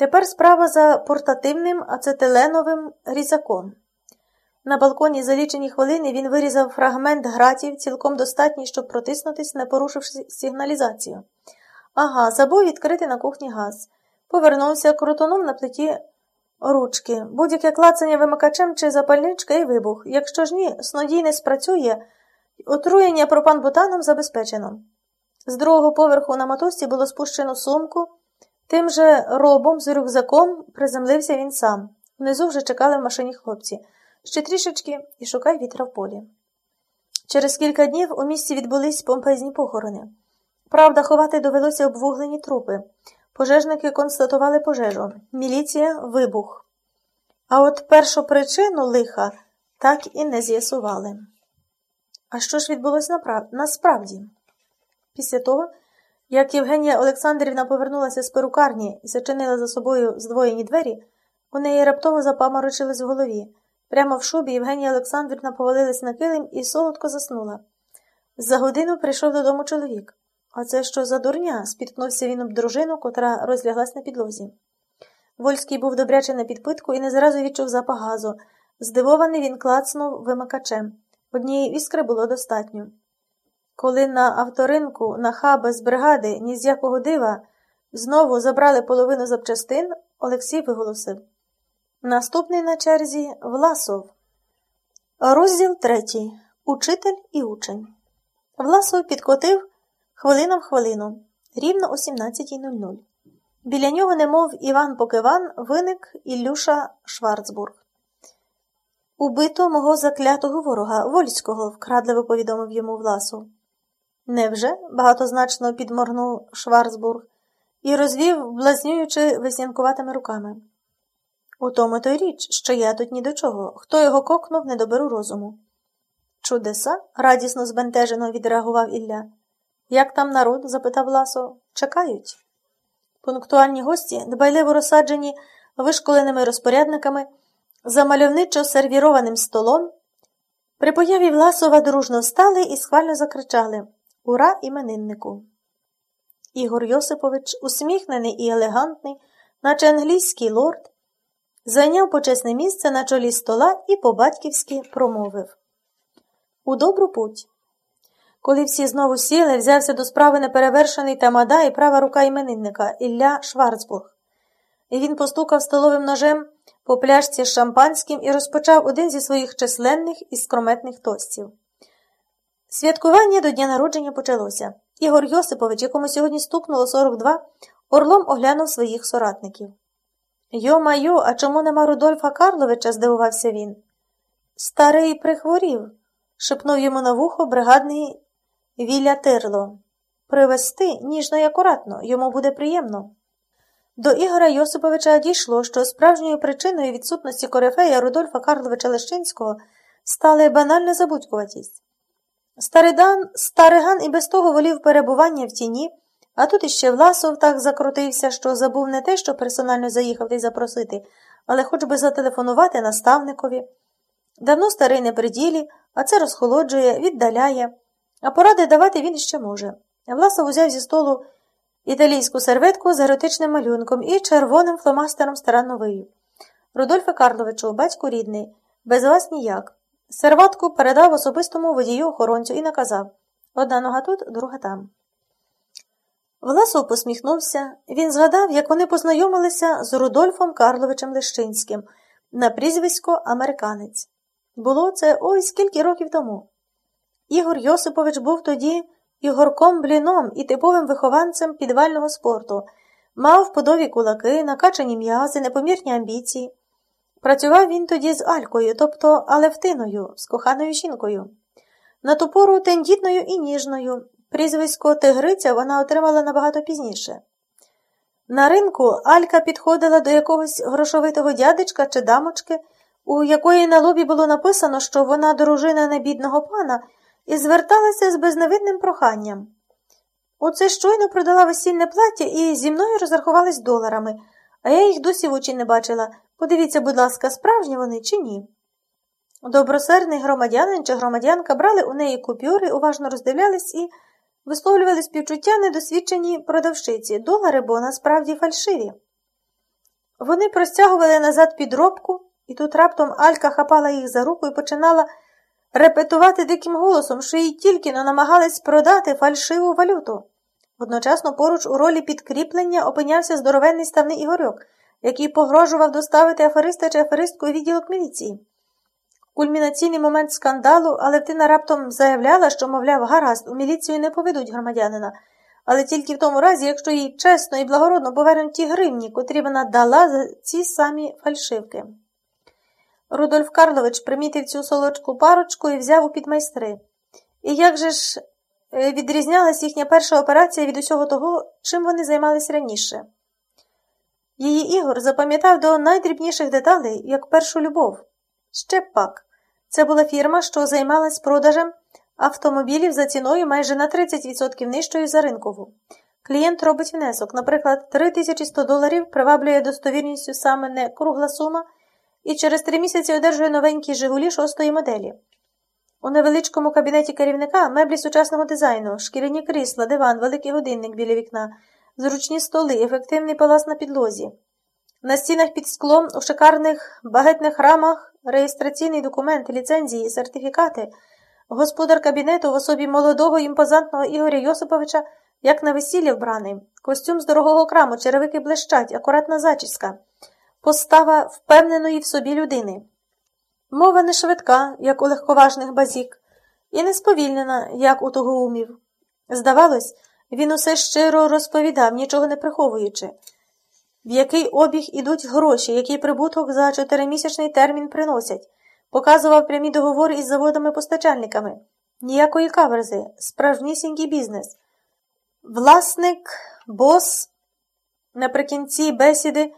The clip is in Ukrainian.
Тепер справа за портативним ацетиленовим різаком. На балконі за лічені хвилини він вирізав фрагмент гратів, цілком достатній, щоб протиснутись, не порушивши сигналізацію. Ага, забув відкрити на кухні газ. Повернувся крутоном на плиті ручки, будь-яке клацання вимикачем чи запальничка і вибух. Якщо ж ні, снодій не спрацює, отруєння пропанбутаном забезпечено. З другого поверху на мотосі було спущено сумку. Тим же робом з рюкзаком приземлився він сам. Внизу вже чекали в машині хлопці. Ще трішечки і шукай вітра в полі. Через кілька днів у місті відбулись помпезні похорони. Правда, ховати довелося обвуглені трупи. Пожежники констатували пожежу, міліція вибух. А от першу причину лиха так і не з'ясували. А що ж відбулося насправді? Після того, як Євгенія Олександрівна повернулася з перукарні і зачинила за собою здвоєні двері, у неї раптово запаморочилось в голові. Прямо в шубі Євгенія Олександрівна повалилась на килим і солодко заснула. За годину прийшов додому чоловік. А це що за дурня? спіткнувся він об дружину, котра розляглась на підлозі. Вольський був добряче на підпитку і не зразу відчув запах газу. Здивований він клацнув вимикачем. Однієї іскри було достатньо. Коли на авторинку на хаба з бригади ні з якого дива знову забрали половину запчастин, Олексій виголосив. Наступний на черзі Власов. Розділ третій. Учитель і учень. Власов підкотив хвилина в хвилину, рівно о 17.00. Біля нього, немов Іван Покиван, виник Ілюша Шварцбург. Убито мого заклятого ворога, Вольського, вкрадливо повідомив йому Власов. Невже? багатозначно підморгнув Шварцбург і розвів, блазнюючи веснянкуватими руками. У тому то й річ, що я тут ні до чого. Хто його кокнув, не доберу розуму. Чудеса? радісно збентежено відреагував Ілля. Як там народ? запитав Ласо. Чекають. Пунктуальні гості, дбайливо розсаджені вишколеними розпорядниками, за мальовничо сервірованим столом, при появі Власова дружно встали і схвально закричали Ура імениннику! Ігор Йосипович, усміхнений і елегантний, наче англійський лорд, зайняв почесне місце на чолі стола і по-батьківськи промовив У добру путь. Коли всі знову сіли, взявся до справи неперевершений тамада і права рука іменинника Ілля Шварцбург. І він постукав столовим ножем по пляшці з шампанським і розпочав один зі своїх численних і скрометних тостів. Святкування до дня народження почалося. Ігор Йосипович, якому сьогодні стукнуло 42, орлом оглянув своїх соратників. Йо майо, а чому нема Рудольфа Карловича? здивувався він. Старий прихворів, шепнув йому на вухо бригадний Віля Тирло. Привезти ніжно і акуратно, йому буде приємно. До Ігора Йосиповича дійшло, що справжньою причиною відсутності корифея Рудольфа Карловича Лещинського стала банальна забудькуватість. Старидан, Стариган і без того волів перебування в тіні, а тут іще Власов так закрутився, що забув не те, що персонально заїхав і запросити, але хоч би зателефонувати наставникові. Давно старий не при ділі, а це розхолоджує, віддаляє, а поради давати він ще може. Власов узяв зі столу італійську серветку з еротичним малюнком і червоним фломастером старанно виїв. Рудольфе Карловичу, батько рідний, без вас ніяк. Серватку передав особистому водію охоронцю і наказав одна нога тут, друга там. Власов посміхнувся. Він згадав, як вони познайомилися з Рудольфом Карловичем Лещинським на прізвисько Американець. Було це ой скільки років тому. Ігор Йосипович був тоді ігорком бліном і типовим вихованцем підвального спорту, мав подові кулаки, накачані м'язи, непомірні амбіції. Працював він тоді з Алькою, тобто Алевтиною, з коханою жінкою. На ту пору тендітною і ніжною. Прізвисько Тигриця вона отримала набагато пізніше. На ринку Алька підходила до якогось грошовитого дядечка чи дамочки, у якої на лобі було написано, що вона дружина небідного пана, і зверталася з безневидним проханням. Оце щойно продала весільне плаття і зі мною розрахувались доларами, а я їх досі в очі не бачила. Подивіться, будь ласка, справжні вони чи ні. Добросердний громадянин чи громадянка брали у неї купюри, уважно роздивлялись і висловлювали співчуття недосвідченій продавщиці, долари, бо насправді фальшиві. Вони простягували назад підробку, і тут раптом Алька хапала їх за руку і починала репетувати диким голосом, що їй тільки не намагались продати фальшиву валюту. Одночасно поруч у ролі підкріплення опинявся здоровенний ставний Ігорьок, який погрожував доставити афериста чи аферистку у відділок міліції. Кульмінаційний момент скандалу, Алевтина раптом заявляла, що, мовляв, гаразд, у міліцію не поведуть громадянина, але тільки в тому разі, якщо їй чесно і благородно повернуть ті гривні, котрі вона дала за ці самі фальшивки. Рудольф Карлович примітив цю солодку парочку і взяв у підмайстри. І як же ж е, відрізнялась їхня перша операція від усього того, чим вони займались раніше? Її Ігор запам'ятав до найдрібніших деталей як першу любов. Ще пак. Це була фірма, що займалась продажем автомобілів за ціною майже на 30% нижчою за ринкову. Клієнт робить внесок, наприклад, 3100 доларів приваблює достовірністю саме не кругла сума і через три місяці одержує новенькі Жигулі шостої моделі. У невеличкому кабінеті керівника меблі сучасного дизайну, шкіряні крісла, диван, великий годинник біля вікна, зручні столи, ефективний палас на підлозі. На стінах під склом у шикарних багетних рамах реєстраційний документ, ліцензії, сертифікати, господар кабінету в особі молодого імпозантного Ігоря Йосиповича, як на весілля вбраний, костюм з дорогого краму, черевики блищать, акуратна зачіска, постава впевненої в собі людини. Мова не швидка, як у легковажних базік, і не сповільнена, як у тугоумів. Здавалось, він усе щиро розповідав, нічого не приховуючи в який обіг ідуть гроші, який прибуток за чотиримісячний термін приносять, показував прямі договори із заводами-постачальниками, ніякої каверзи, справжнісінький бізнес. Власник, бос. Наприкінці бесіди